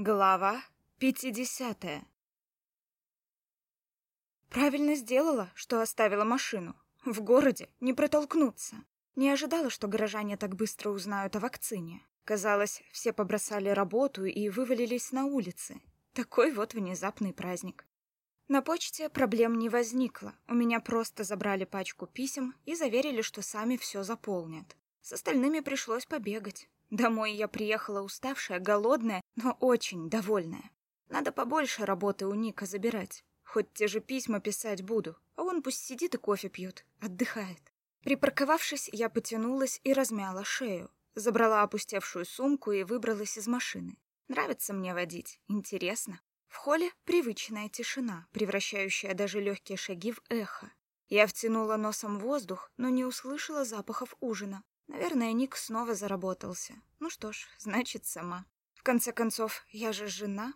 Глава 50 Правильно сделала, что оставила машину. В городе не протолкнуться. Не ожидала, что горожане так быстро узнают о вакцине. Казалось, все побросали работу и вывалились на улицы. Такой вот внезапный праздник. На почте проблем не возникло. У меня просто забрали пачку писем и заверили, что сами все заполнят. С остальными пришлось побегать. Домой я приехала уставшая, голодная, но очень довольная. Надо побольше работы у Ника забирать. Хоть те же письма писать буду, а он пусть сидит и кофе пьет, отдыхает. Припарковавшись, я потянулась и размяла шею. Забрала опустевшую сумку и выбралась из машины. Нравится мне водить, интересно. В холле привычная тишина, превращающая даже легкие шаги в эхо. Я втянула носом воздух, но не услышала запахов ужина. Наверное, Ник снова заработался. Ну что ж, значит, сама. В конце концов, я же жена.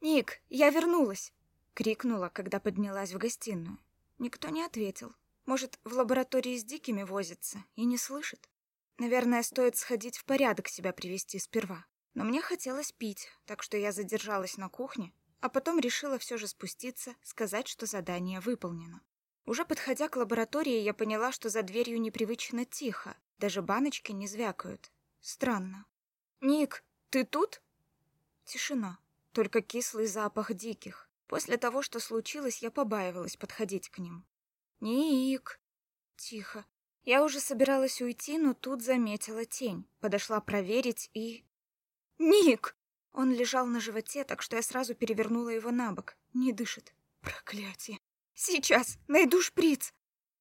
«Ник, я вернулась!» — крикнула, когда поднялась в гостиную. Никто не ответил. Может, в лаборатории с дикими возится и не слышит? Наверное, стоит сходить в порядок себя привести сперва. Но мне хотелось пить, так что я задержалась на кухне, а потом решила все же спуститься, сказать, что задание выполнено. Уже подходя к лаборатории, я поняла, что за дверью непривычно тихо, даже баночки не звякают. Странно. «Ник, ты тут?» Тишина. Только кислый запах диких. После того, что случилось, я побаивалась подходить к ним. «Ник!» Тихо. Я уже собиралась уйти, но тут заметила тень. Подошла проверить и... «Ник!» Он лежал на животе, так что я сразу перевернула его на бок. Не дышит. Проклятие. «Сейчас! Найду шприц!»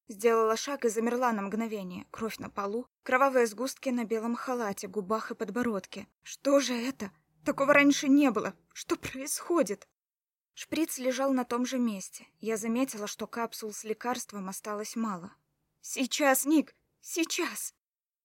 Сделала шаг и замерла на мгновение. Кровь на полу, кровавые сгустки на белом халате, губах и подбородке. Что же это? Такого раньше не было. Что происходит? Шприц лежал на том же месте. Я заметила, что капсул с лекарством осталось мало. Сейчас, Ник, сейчас.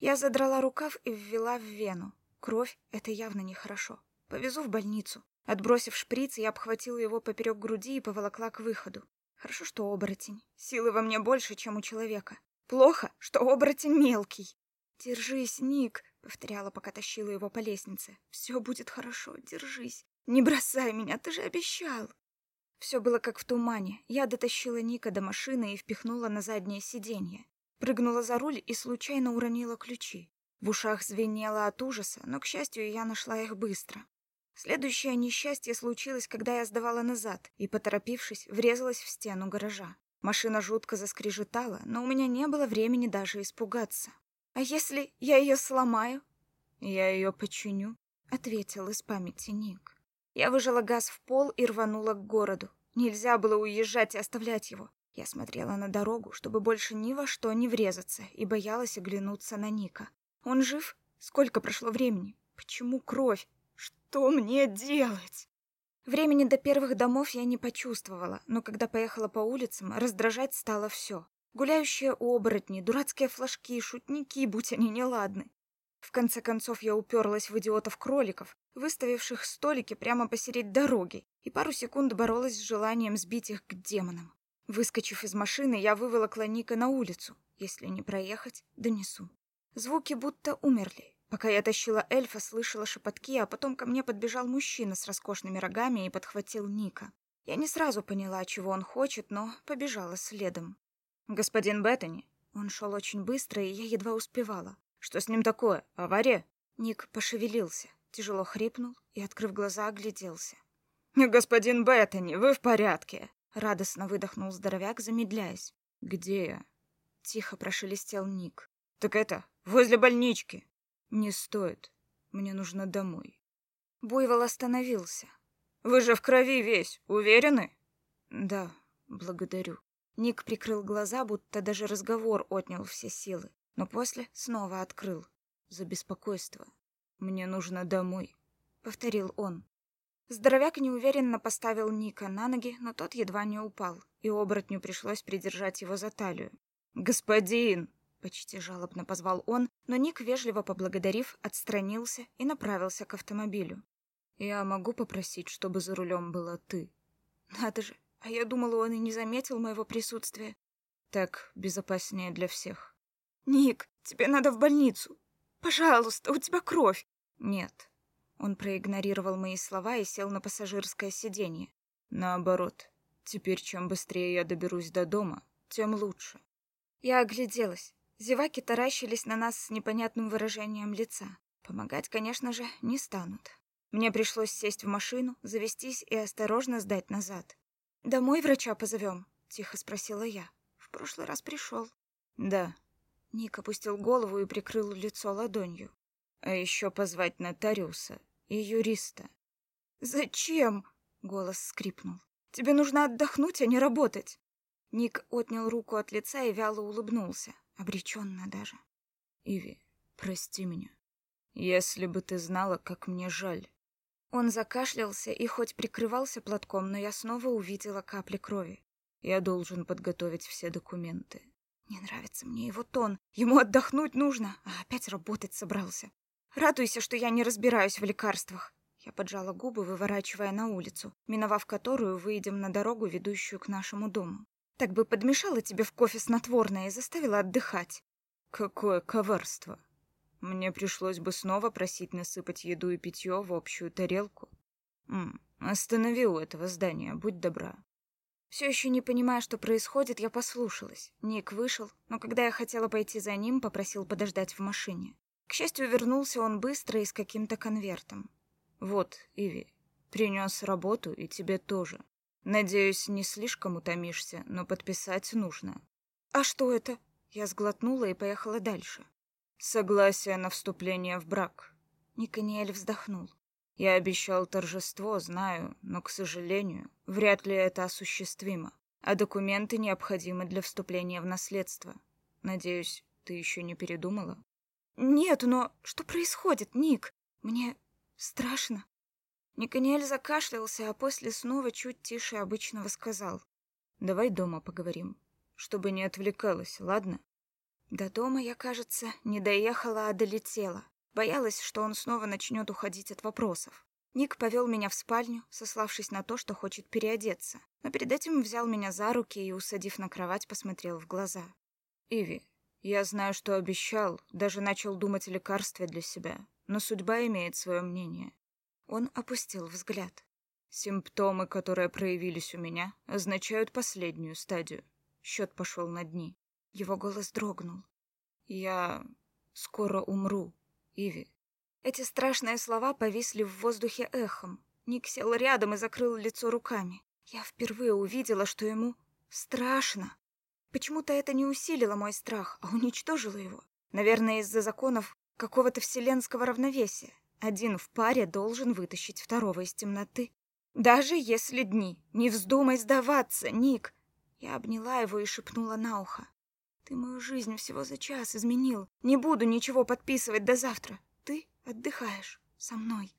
Я задрала рукав и ввела в вену. Кровь это явно нехорошо. Повезу в больницу. Отбросив шприц, я обхватила его поперек груди и поволокла к выходу. Хорошо, что оборотень. Силы во мне больше, чем у человека. Плохо, что оборотень мелкий. Держись, Ник, повторяла, пока тащила его по лестнице. Все будет хорошо, держись. Не бросай меня, ты же обещал. Все было как в тумане. Я дотащила Ника до машины и впихнула на заднее сиденье. Прыгнула за руль и случайно уронила ключи. В ушах звенело от ужаса, но, к счастью, я нашла их быстро. Следующее несчастье случилось, когда я сдавала назад и, поторопившись, врезалась в стену гаража. Машина жутко заскрежетала, но у меня не было времени даже испугаться. «А если я ее сломаю?» «Я ее починю», — ответил из памяти Ник. Я выжала газ в пол и рванула к городу. Нельзя было уезжать и оставлять его. Я смотрела на дорогу, чтобы больше ни во что не врезаться, и боялась оглянуться на Ника. Он жив? Сколько прошло времени? Почему кровь? Что мне делать? Времени до первых домов я не почувствовала, но когда поехала по улицам, раздражать стало все. Гуляющие оборотни, дурацкие флажки, шутники, будь они неладны. В конце концов я уперлась в идиотов-кроликов, выставивших столики прямо посередине дороги, и пару секунд боролась с желанием сбить их к демонам. Выскочив из машины, я выволокла Ника на улицу. Если не проехать, донесу. Звуки будто умерли, Пока я тащила эльфа, слышала шепотки, а потом ко мне подбежал мужчина с роскошными рогами и подхватил Ника. Я не сразу поняла, чего он хочет, но побежала следом. «Господин Беттани». Он шел очень быстро, и я едва успевала. «Что с ним такое? Авария?» Ник пошевелился, тяжело хрипнул и, открыв глаза, огляделся. «Господин Беттани, вы в порядке?» Радостно выдохнул здоровяк, замедляясь. «Где я?» Тихо прошелестел Ник. «Так это, возле больнички!» Не стоит. Мне нужно домой. Буйвол остановился. Вы же в крови весь, уверены? Да, благодарю. Ник прикрыл глаза, будто даже разговор отнял все силы, но после снова открыл. За беспокойство. Мне нужно домой, повторил он. Здоровяк неуверенно поставил Ника на ноги, но тот едва не упал, и оборотню пришлось придержать его за талию. «Господин!» Почти жалобно позвал он, но Ник, вежливо поблагодарив, отстранился и направился к автомобилю. «Я могу попросить, чтобы за рулем была ты?» «Надо же, а я думала, он и не заметил моего присутствия». «Так безопаснее для всех». «Ник, тебе надо в больницу. Пожалуйста, у тебя кровь». «Нет». Он проигнорировал мои слова и сел на пассажирское сиденье. Наоборот, теперь чем быстрее я доберусь до дома, тем лучше. Я огляделась. Зеваки таращились на нас с непонятным выражением лица. Помогать, конечно же, не станут. Мне пришлось сесть в машину, завестись и осторожно сдать назад. «Домой врача позовем?» — тихо спросила я. «В прошлый раз пришел». «Да». Ник опустил голову и прикрыл лицо ладонью. «А еще позвать нотариуса и юриста». «Зачем?» — голос скрипнул. «Тебе нужно отдохнуть, а не работать». Ник отнял руку от лица и вяло улыбнулся, обреченно даже. «Иви, прости меня. Если бы ты знала, как мне жаль». Он закашлялся и хоть прикрывался платком, но я снова увидела капли крови. Я должен подготовить все документы. Не нравится мне его тон. Ему отдохнуть нужно, а опять работать собрался. Радуйся, что я не разбираюсь в лекарствах. Я поджала губы, выворачивая на улицу, миновав которую выйдем на дорогу, ведущую к нашему дому. Так бы подмешала тебе в кофе снотворное и заставила отдыхать. Какое коварство. Мне пришлось бы снова просить насыпать еду и питье в общую тарелку. М -м, останови у этого здания, будь добра. Все еще не понимая, что происходит, я послушалась. Ник вышел, но когда я хотела пойти за ним, попросил подождать в машине. К счастью, вернулся он быстро и с каким-то конвертом. Вот, Иви, принес работу и тебе тоже. Надеюсь, не слишком утомишься, но подписать нужно. А что это? Я сглотнула и поехала дальше. Согласие на вступление в брак. Никаниэль вздохнул. Я обещал торжество, знаю, но, к сожалению, вряд ли это осуществимо. А документы необходимы для вступления в наследство. Надеюсь, ты еще не передумала? Нет, но что происходит, Ник? Мне страшно. Никаниэль закашлялся, а после снова чуть тише обычного сказал. Давай дома поговорим, чтобы не отвлекалась, ладно? До дома я, кажется, не доехала, а долетела. Боялась, что он снова начнет уходить от вопросов. Ник повел меня в спальню, сославшись на то, что хочет переодеться, но перед этим взял меня за руки и, усадив на кровать, посмотрел в глаза. «Иви, я знаю, что обещал, даже начал думать о лекарстве для себя, но судьба имеет свое мнение». Он опустил взгляд. «Симптомы, которые проявились у меня, означают последнюю стадию. Счет пошел на дни. Его голос дрогнул. «Я скоро умру, Иви». Эти страшные слова повисли в воздухе эхом. Ник сел рядом и закрыл лицо руками. Я впервые увидела, что ему страшно. Почему-то это не усилило мой страх, а уничтожило его. Наверное, из-за законов какого-то вселенского равновесия. Один в паре должен вытащить второго из темноты. Даже если дни. Не вздумай сдаваться, Ник. Я обняла его и шепнула на ухо. Ты мою жизнь всего за час изменил. Не буду ничего подписывать до завтра. Ты отдыхаешь со мной.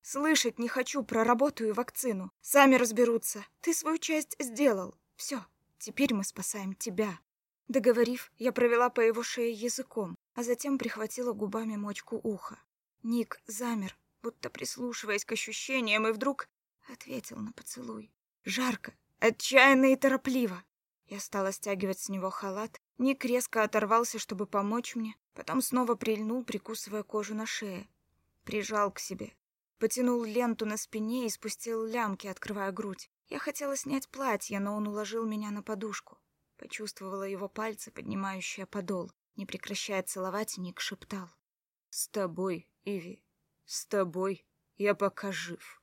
Слышать не хочу про работу и вакцину. Сами разберутся. Ты свою часть сделал. Все, теперь мы спасаем тебя. Договорив, я провела по его шее языком, а затем прихватила губами мочку уха. Ник замер, будто прислушиваясь к ощущениям, и вдруг ответил на поцелуй. Жарко, отчаянно и торопливо. Я стала стягивать с него халат, Ник резко оторвался, чтобы помочь мне, потом снова прильнул, прикусывая кожу на шее. Прижал к себе. Потянул ленту на спине и спустил лямки, открывая грудь. Я хотела снять платье, но он уложил меня на подушку. Почувствовала его пальцы, поднимающие подол. Не прекращая целовать, Ник шептал. «С тобой, Иви, с тобой я пока жив».